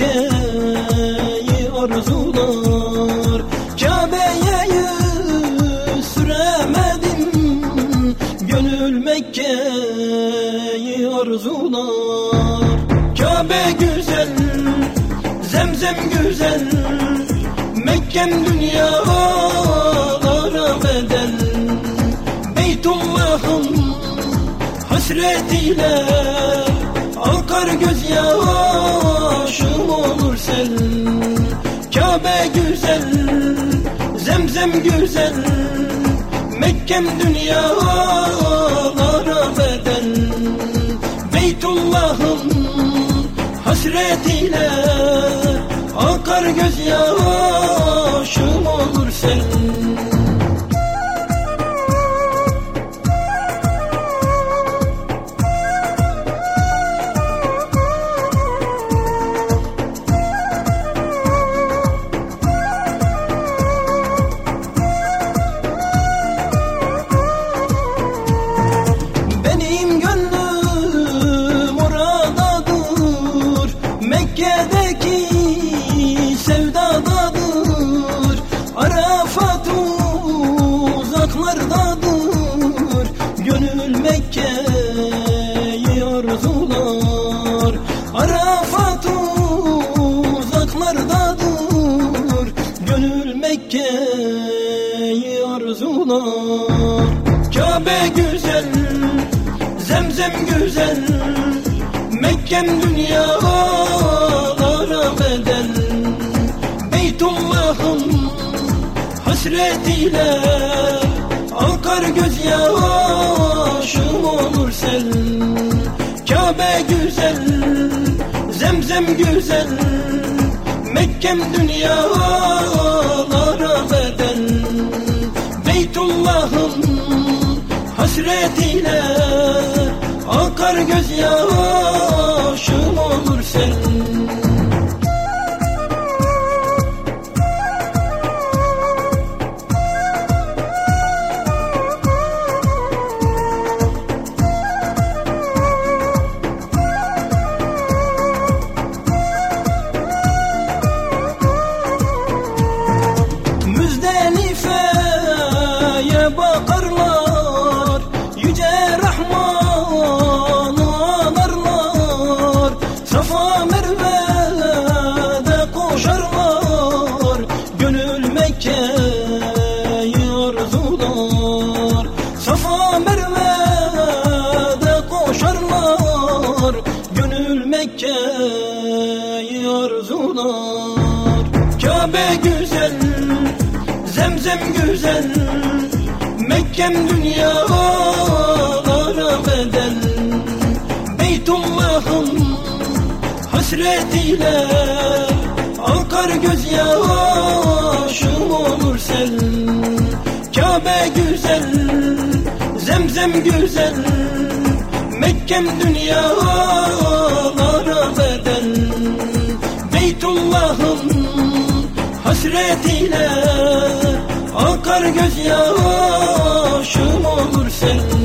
Mekke'yi arzular Kabe'ye yüz süremedim. Gönül Mekke'yi arzular Kabe güzel, zemzem güzel. Mekkem dünyalara bedel. Beytullah'ım hasret hasretiyle Akar gözyağı gözyaşım olur sel Kabe güzel, zemzem güzel. Mekkem dünyalara bedel. Beytullah'ın hasretiyle Akar gözyaşım olur sen Arafat uzaklardadır. Gönül Mekke'yi arzular. Kabe güzel, zemzem güzel. Mekkem dünyalara bedel. Beytullah'ın hasretiyle Akar gözyaşım olur sel. Kabe güzel, zemzem güzel Mekkem dünyalara bedel. Beytullah'ın hasretiyle Akar gözyaşım olur sen Mekke'yi arzular Kabe güzel Zemzem güzel Mekkem dünyalara bedel. Beytullah'ın hasretiyle Akar gözyaşım olur sel. Kabe güzel, zemzem güzel Mekkem dünyalara bedel. Beytullah'ın hasretiyle Akar gözyaşım olur sen